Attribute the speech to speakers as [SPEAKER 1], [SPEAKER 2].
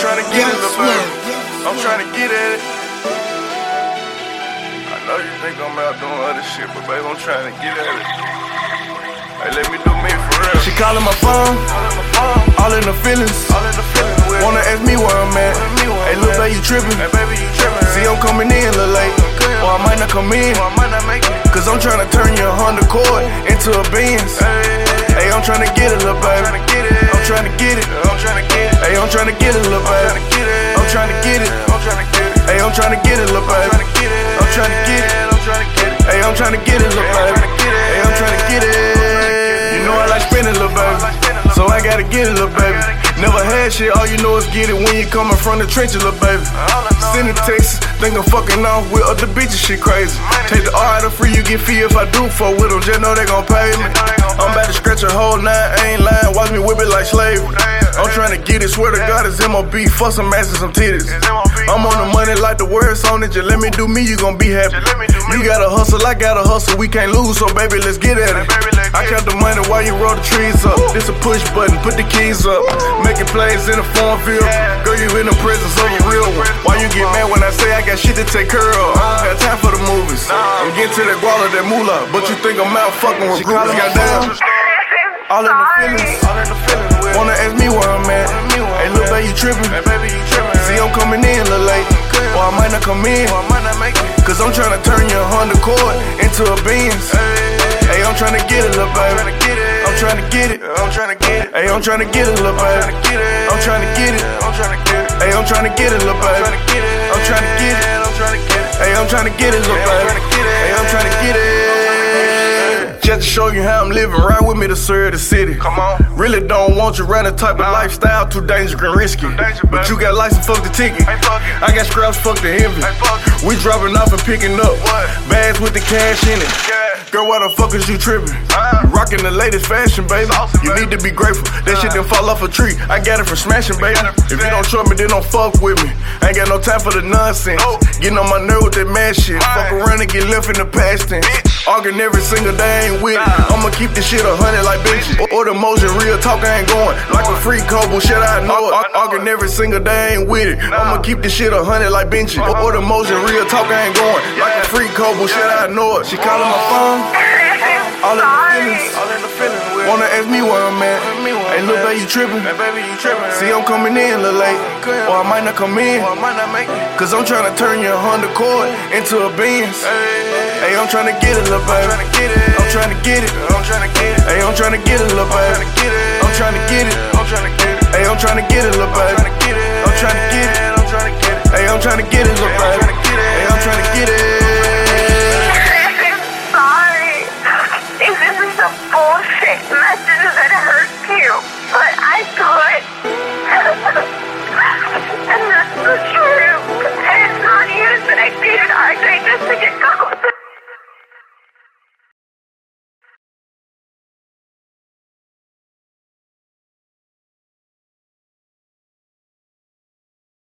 [SPEAKER 1] trying to get it, little baby. I'm trying to get at it. I know you think I'm out doing other shit, but baby, I'm trying to get at it. Hey, let me do me for real.
[SPEAKER 2] She calling my phone, all in the feelings.
[SPEAKER 1] All in the feeling with.
[SPEAKER 2] Wanna ask me where I'm at.
[SPEAKER 1] me
[SPEAKER 2] Hey,
[SPEAKER 1] I'm
[SPEAKER 2] look,
[SPEAKER 1] at.
[SPEAKER 2] baby, you tripping.
[SPEAKER 1] Hey, baby, you tripping.
[SPEAKER 2] See, I'm coming in a little late. Or I might not come in.
[SPEAKER 1] I might not make it.
[SPEAKER 2] Cause I'm trying to turn your Honda Accord into a Benz.
[SPEAKER 1] Hey,
[SPEAKER 2] Hey, I'm trying to get it, little baby.
[SPEAKER 1] Trying to get it.
[SPEAKER 2] I'm trying to get it.
[SPEAKER 1] I'm trying get it.
[SPEAKER 2] Hey, I'm trying to get it, little baby.
[SPEAKER 1] to get it.
[SPEAKER 2] I'm trying to get it.
[SPEAKER 1] I'm trying to get it.
[SPEAKER 2] Hey, I'm trying to get it, little baby.
[SPEAKER 1] Trying to get it.
[SPEAKER 2] I'm trying to get it.
[SPEAKER 1] I'm trying to get it.
[SPEAKER 2] Hey, I'm trying to get it, little baby.
[SPEAKER 1] tryna get it.
[SPEAKER 2] Hey, I'm trying to get it. You know I like spending, little baby. So I gotta get it, little baby. Had shit, all you know is get it when you coming from the trenches, little baby. Sending texts, think I'm fucking off with other bitches, shit crazy. Take the R out of free, you get fee if I do fuck with them, just know they gon' pay me. I'm about to scratch a whole nine, I ain't lying, watch me whip it like slavery. I'm trying to get it, swear to God it's MOB, fuck some ass and some titties. I'm on the money like the words on it, just let me do me, you gon' be happy.
[SPEAKER 1] let me do me.
[SPEAKER 2] You gotta hustle, I gotta hustle, we can't lose, so baby, let's get at it. I count the money while you roll the trees up. This a push button, put the keys up. Making plays in the farm field. Girl, you in the presence of a real one. Why you get mad when I say I got shit to take care of? I don't got time for the movies. I'm getting to that guala, that moolah. But you think I'm out fucking with groupies? Goddamn. All in the feelings.
[SPEAKER 1] All in the feeling with.
[SPEAKER 2] Wanna ask me where I'm at. Hey, look, baby, you tripping.
[SPEAKER 1] Hey, baby, you tripping.
[SPEAKER 2] See, I'm coming in a little late. Or I might not come in.
[SPEAKER 1] I might not make it.
[SPEAKER 2] Cause I'm trying to turn your Honda Accord into a Benz. Hey, I'm trying to get it, little baby.
[SPEAKER 1] Trying to get it.
[SPEAKER 2] I'm trying to get it.
[SPEAKER 1] I'm trying to get it.
[SPEAKER 2] Hey, I'm trying to get it, little baby. I'm trying to get it.
[SPEAKER 1] I'm trying to get it.
[SPEAKER 2] Hey, I'm trying to get it, little baby.
[SPEAKER 1] Trying to get it.
[SPEAKER 2] I'm trying to get it.
[SPEAKER 1] I'm trying to get it.
[SPEAKER 2] Hey, I'm trying to get it, little baby. Show you how I'm living, ride with me to serve the city.
[SPEAKER 1] Come on.
[SPEAKER 2] Really don't want you running type of lifestyle, too dangerous and risky. But you got license, fuck the ticket.
[SPEAKER 1] Hey, fuck.
[SPEAKER 2] I got scraps, fuck the envy.
[SPEAKER 1] Hey, fuck.
[SPEAKER 2] We dropping off and picking up.
[SPEAKER 1] What?
[SPEAKER 2] Bags with the cash in it.
[SPEAKER 1] Yeah.
[SPEAKER 2] Girl, why the fuck is you tripping? You rocking the latest fashion, baby.
[SPEAKER 1] Saucy,
[SPEAKER 2] you
[SPEAKER 1] baby.
[SPEAKER 2] need to be grateful. That shit didn't uh-huh. fall off a tree. I got it from smashing, baby. If you don't trust me, then don't fuck with me. I ain't got no time for the nonsense.
[SPEAKER 1] No.
[SPEAKER 2] Getting on my nerve with that mad shit.
[SPEAKER 1] Right.
[SPEAKER 2] Fuck around and get left in the past tense.
[SPEAKER 1] Bitch.
[SPEAKER 2] Arguing every single day, I ain't with it. I'ma keep this shit a hundred like benches. Or, or the motion, real talk, I ain't going. Like a free cobble, shit, I know it.
[SPEAKER 1] I know
[SPEAKER 2] Arguing every single day, I ain't with it. I'ma keep this shit a hundred like benches. Or, or the motion, real talk, I ain't going. Like a free cobble, shit, I know it. She calling my phone. All in the feelings.
[SPEAKER 1] All in the feeling with.
[SPEAKER 2] Wanna ask me where I'm at.
[SPEAKER 1] me where
[SPEAKER 2] Hey, look,
[SPEAKER 1] at.
[SPEAKER 2] baby, you tripping.
[SPEAKER 1] Baby, you tripping.
[SPEAKER 2] See, I'm coming in a little late. Or I might not come in.
[SPEAKER 1] I might not make it.
[SPEAKER 2] Cause I'm trying to turn your Honda Accord into a Benz. I'm trying to get it, little baby.
[SPEAKER 1] trying to get it.
[SPEAKER 2] I'm trying to get it.
[SPEAKER 1] I'm trying to get it.
[SPEAKER 2] Hey, I'm trying to get it, little baby.
[SPEAKER 1] to get it.
[SPEAKER 2] I'm trying to get it.
[SPEAKER 1] I'm trying to get it.
[SPEAKER 2] Hey, I'm trying to get it, little baby.